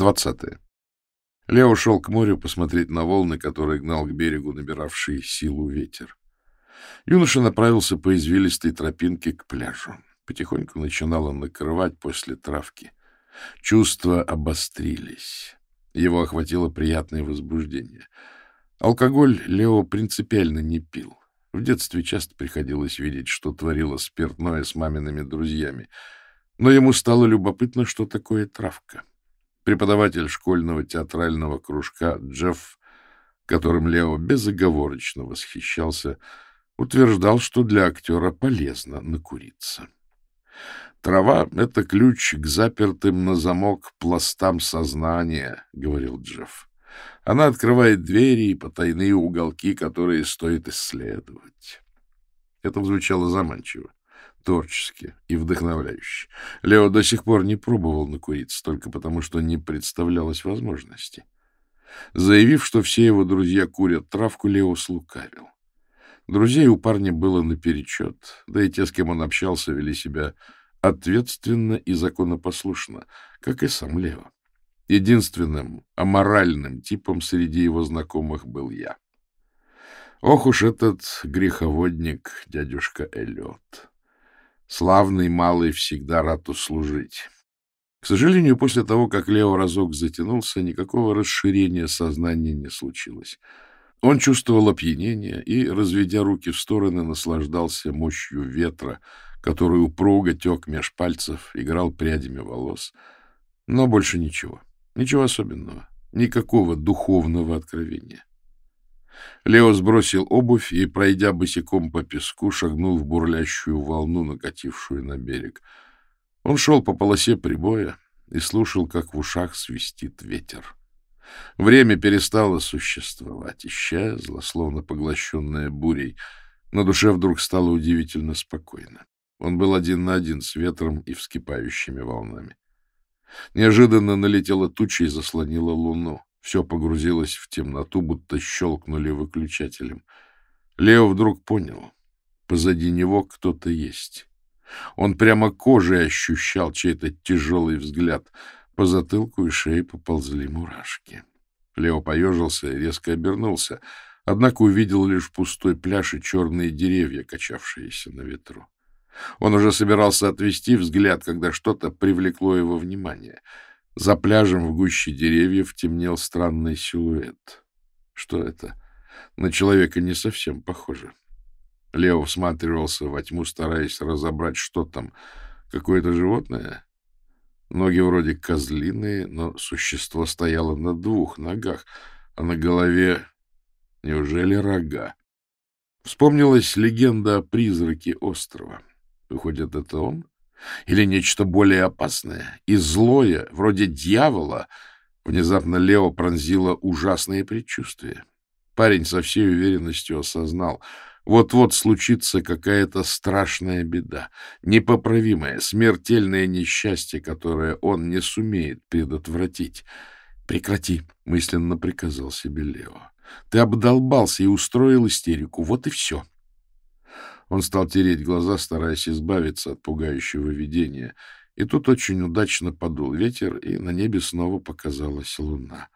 Двадцатое. Лео шел к морю посмотреть на волны, которые гнал к берегу набиравший силу ветер. Юноша направился по извилистой тропинке к пляжу. Потихоньку начинало накрывать после травки. Чувства обострились. Его охватило приятное возбуждение. Алкоголь Лео принципиально не пил. В детстве часто приходилось видеть, что творило спиртное с мамиными друзьями. Но ему стало любопытно, что такое травка. Преподаватель школьного театрального кружка Джефф, которым Лео безоговорочно восхищался, утверждал, что для актера полезно накуриться. «Трава — это ключ к запертым на замок пластам сознания», — говорил Джефф. «Она открывает двери и потайные уголки, которые стоит исследовать». Это звучало заманчиво творчески и вдохновляюще. Лео до сих пор не пробовал накуриться, только потому что не представлялось возможности. Заявив, что все его друзья курят травку, Лео слукавил. Друзей у парня было наперечет, да и те, с кем он общался, вели себя ответственно и законопослушно, как и сам Лео. Единственным аморальным типом среди его знакомых был я. Ох уж этот греховодник, дядюшка Эллиот. Славный малый всегда рад услужить. К сожалению, после того, как Лео разок затянулся, никакого расширения сознания не случилось. Он чувствовал опьянение и, разведя руки в стороны, наслаждался мощью ветра, который упруго тек меж пальцев, играл прядями волос. Но больше ничего. Ничего особенного. Никакого духовного откровения. Лео сбросил обувь и, пройдя босиком по песку, шагнул в бурлящую волну, накатившую на берег. Он шел по полосе прибоя и слушал, как в ушах свистит ветер. Время перестало существовать, исчезло, словно поглощенное бурей. На душе вдруг стало удивительно спокойно. Он был один на один с ветром и вскипающими волнами. Неожиданно налетела туча и заслонила луну. Все погрузилось в темноту, будто щелкнули выключателем. Лео вдруг понял. Позади него кто-то есть. Он прямо кожей ощущал чей-то тяжелый взгляд. По затылку и шее поползли мурашки. Лео поежился и резко обернулся, однако увидел лишь пустой пляж и черные деревья, качавшиеся на ветру. Он уже собирался отвести взгляд, когда что-то привлекло его внимание — за пляжем в гуще деревьев темнел странный силуэт. Что это? На человека не совсем похоже. Лео всматривался во тьму, стараясь разобрать, что там. Какое-то животное? Ноги вроде козлиные, но существо стояло на двух ногах, а на голове... Неужели рога? Вспомнилась легенда о призраке острова. Выходит, это он? Или нечто более опасное и злое, вроде дьявола? Внезапно Лео пронзило ужасное предчувствие. Парень со всей уверенностью осознал, вот-вот случится какая-то страшная беда, непоправимое, смертельное несчастье, которое он не сумеет предотвратить. «Прекрати», — мысленно приказал себе Лео. «Ты обдолбался и устроил истерику. Вот и все». Он стал тереть глаза, стараясь избавиться от пугающего видения. И тут очень удачно подул ветер, и на небе снова показалась луна.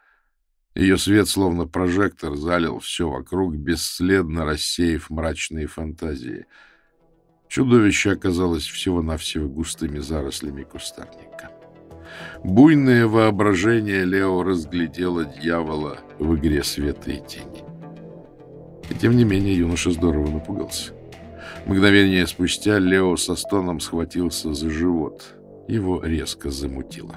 Ее свет, словно прожектор, залил все вокруг, бесследно рассеяв мрачные фантазии. Чудовище оказалось всего-навсего густыми зарослями кустарника. Буйное воображение Лео разглядело дьявола в игре света и тени. И тем не менее юноша здорово напугался. Мгновение спустя Лео со стоном схватился за живот. Его резко замутило.